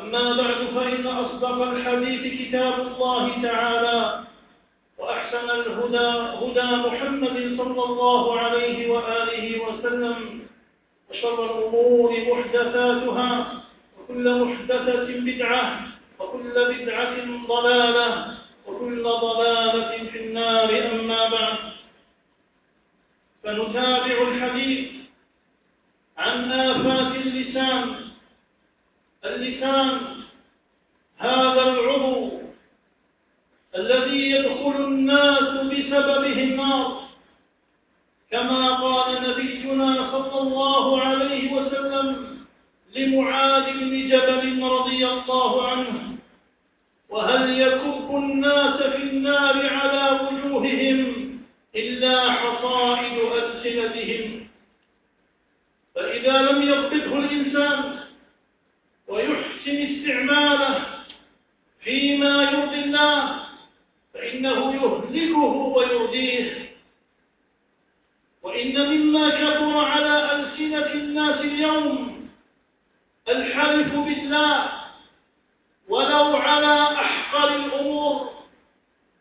أما بعد فإن أصدق الحديث كتاب الله تعالى وأحسن الهدى هدى محمد صلى الله عليه وآله وسلم وشر الأمور محدثاتها وكل محدثة بدعة وكل بدعة ضلالة وكل ضلالة في النار. أما بعد فنتابع الحديث عن آفات اللسان اللسان هذا العضو الذي يدخل الناس بسببه النار. كما قال نبينا صلى الله عليه وسلم لمعاذ بن جبل رضي الله عنه وهل يكب الناس في النار على وجوههم إلا حصائد ألسنتهم؟ فإذا لم يضبطه الإنسان يهلكه ويرضيه وإن مما كثر على ألسنة الناس اليوم الحلف بالله ولو على أحقر الأمور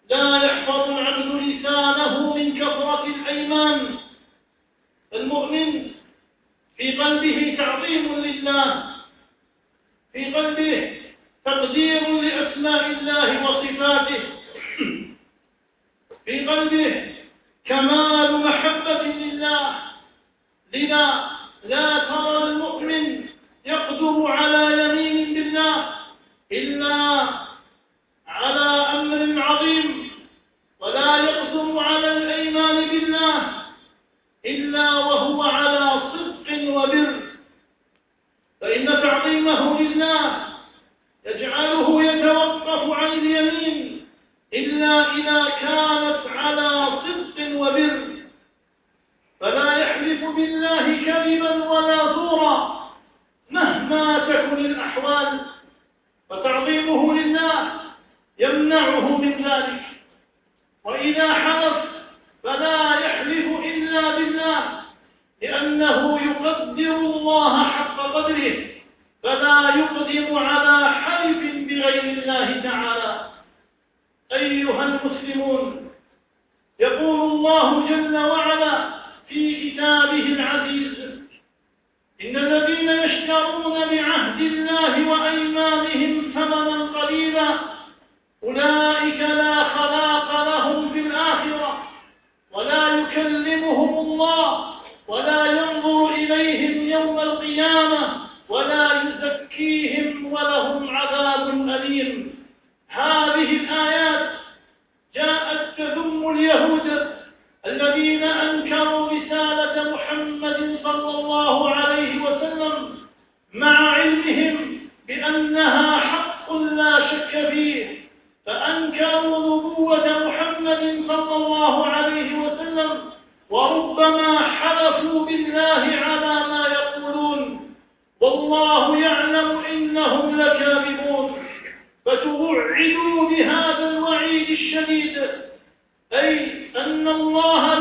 لا يحفظ العبد لسانه من كثرة الأيمان. المؤمن في قلبه تعظيم لله في قلبه تقدير لأسماء الله وصفاته. في قلبه كمال محبة لله. لذا لا ترى المؤمن يقدر على أيها المسلمون يقول الله جل وعلا في كتابه العزيز إن الذين يشترون بعهد الله وأيمانهم ثمنا قليلا أولئك لا خلاق لهم في الآخرة ولا يكلمهم الله ولا ينظر إليهم يوم القيامة ولا يزكيهم ولهم عذاب أليم. هذه الآيات صلى الله عليه وسلم مع علمهم بأنها حق لا شك فيه فأنكروا نبوة محمد صلى الله عليه وسلم وربما حلفوا بالله على ما يقولون. والله يعلم إنهم لكاذبون. فتوعدوا بهذا الوعيد الشديد أي أن الله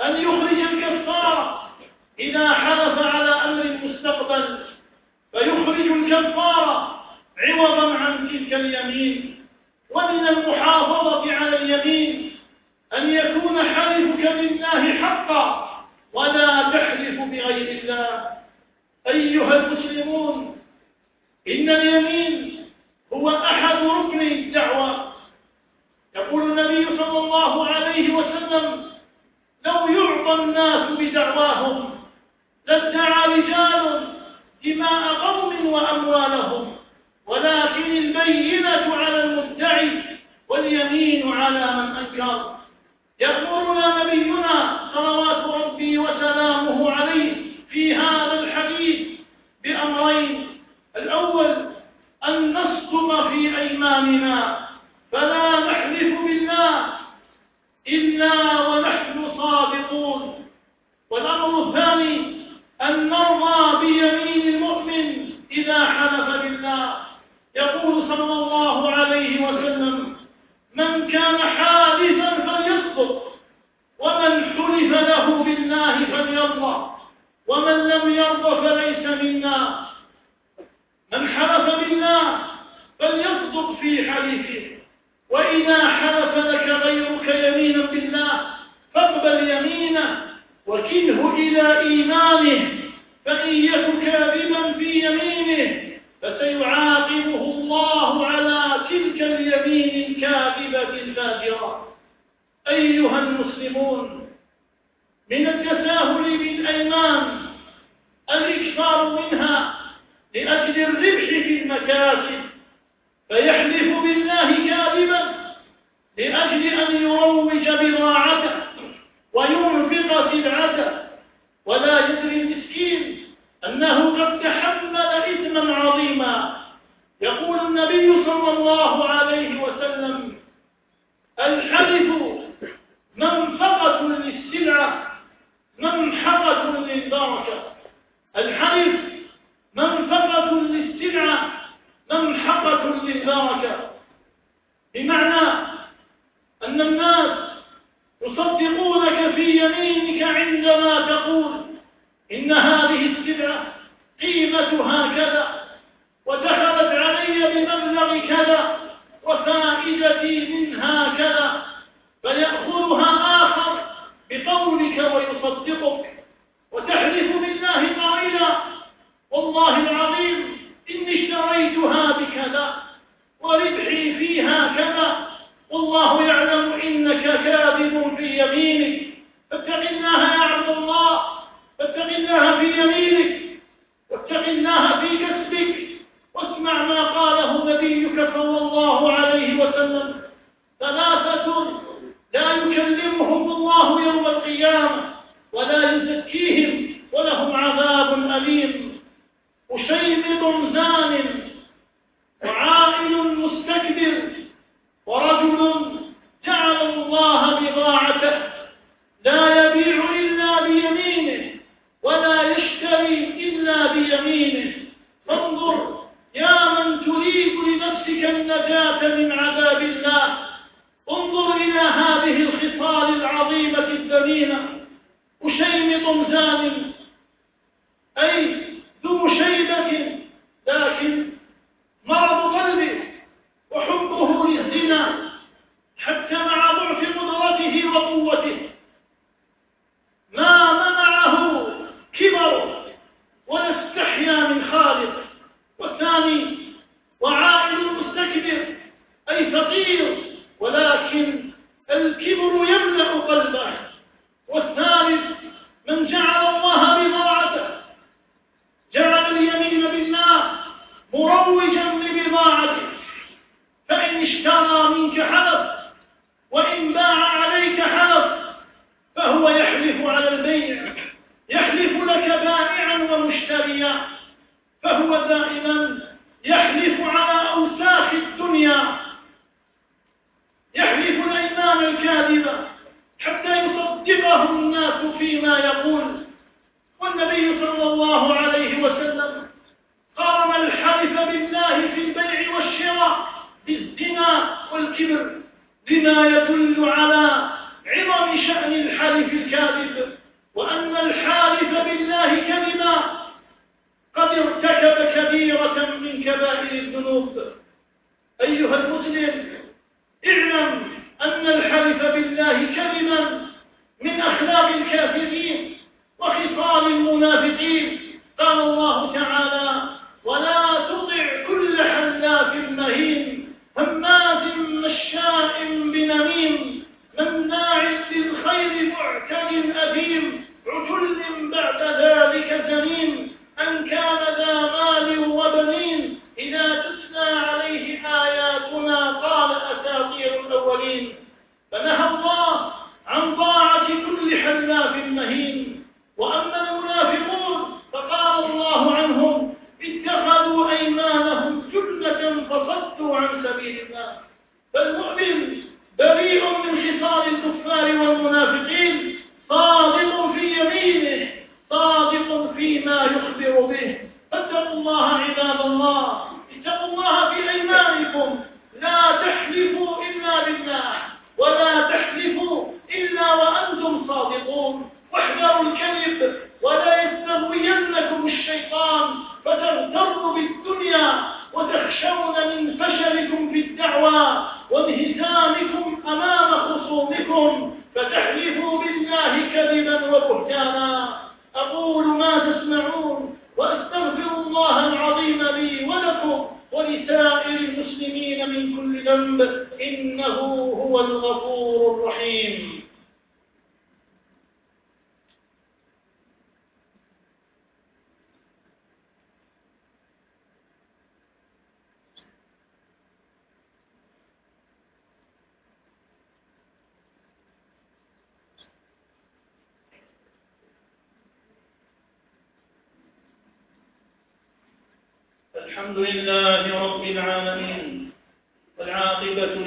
Un إيمانه فإن يك كاذبا في يمينه فسيعاد الناس فيما يقول. والنبي صلى الله عليه وسلم قام الحلف بالله في البيع والشراء بالزنا والكبر لما يدل على عظم شأن الحلف الكاذب. وأن الحالف بالله كذبا قد ارتكب كبيرة من كبائر الذنوب. أيها المسلم اعلم أن الحلف بالله كذبا من أخلاق الكافرين وخصال المنافقين. قال الله تعالى ولا تطع كل حلاف مهين هماز مشاء بنميم مناع للخير معتد أثيم عتل بعد ذلك زنيم.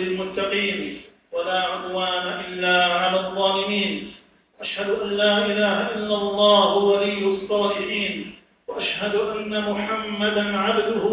للمتقين ولا عدوان إلا على الظالمين. أشهد أن لا إله إلا الله ولي الصالحين. وأشهد أن محمدا عبده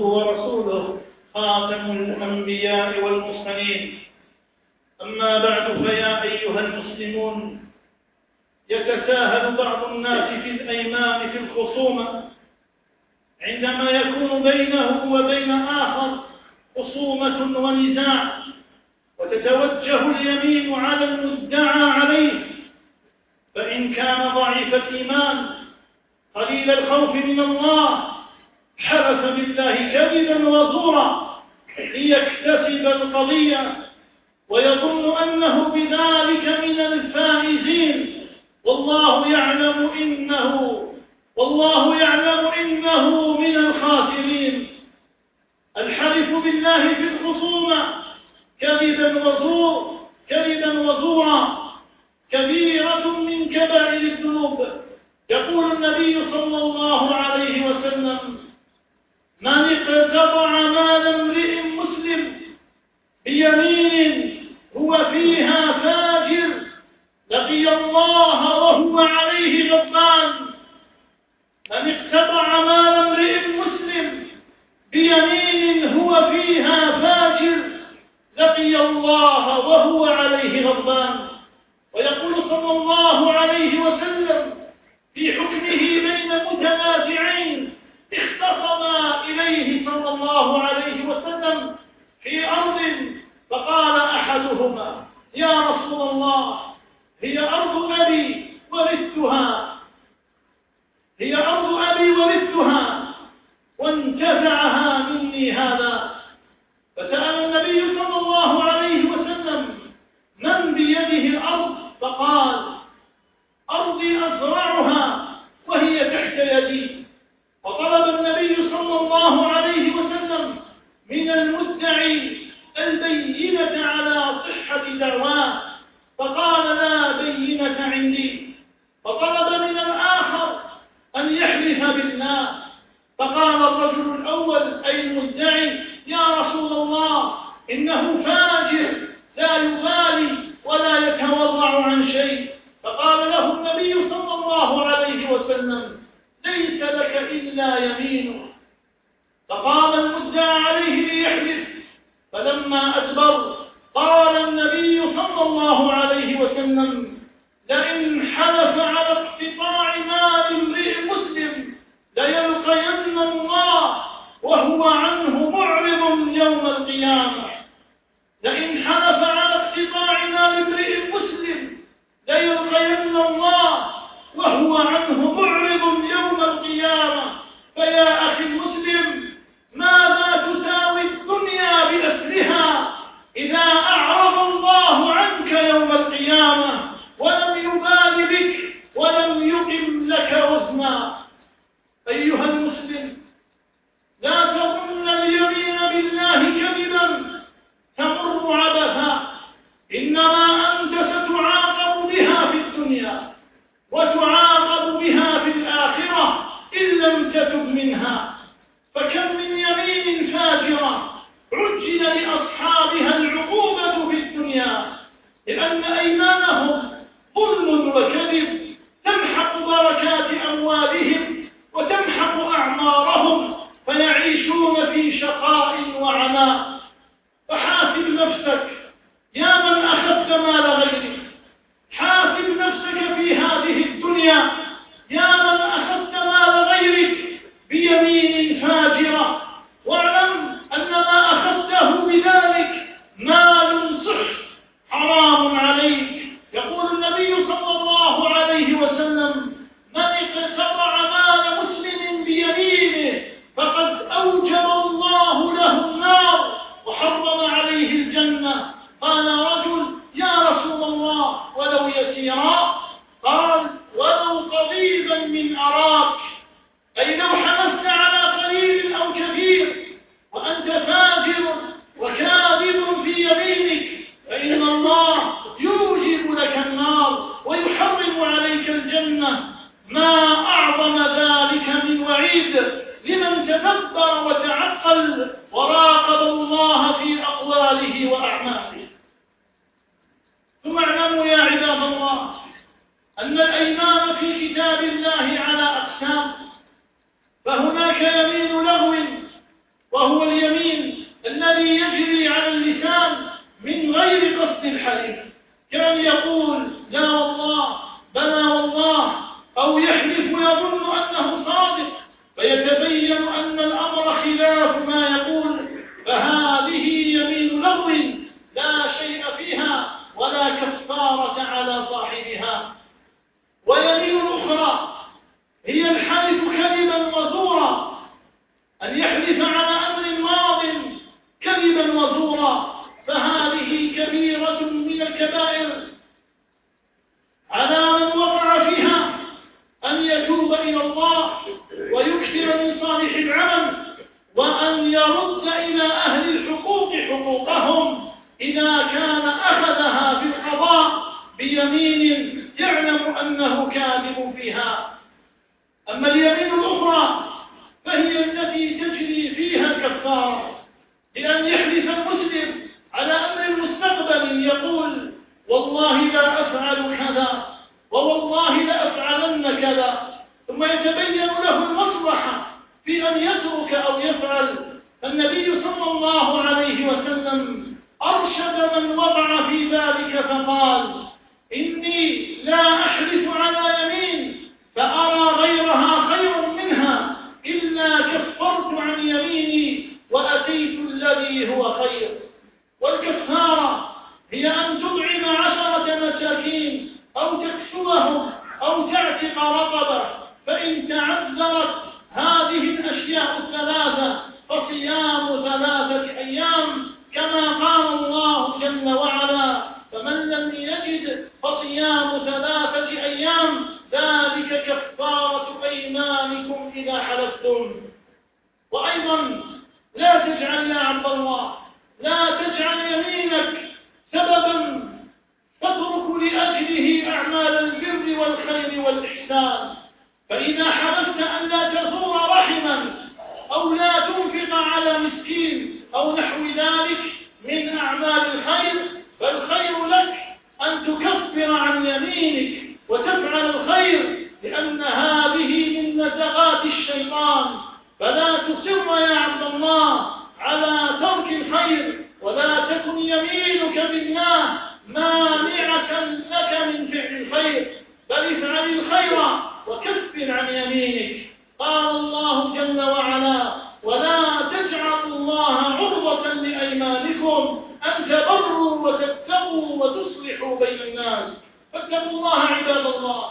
فاتقوا الله عباد الله.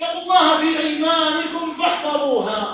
اتقوا الله في أيمانكم فاحفظوها.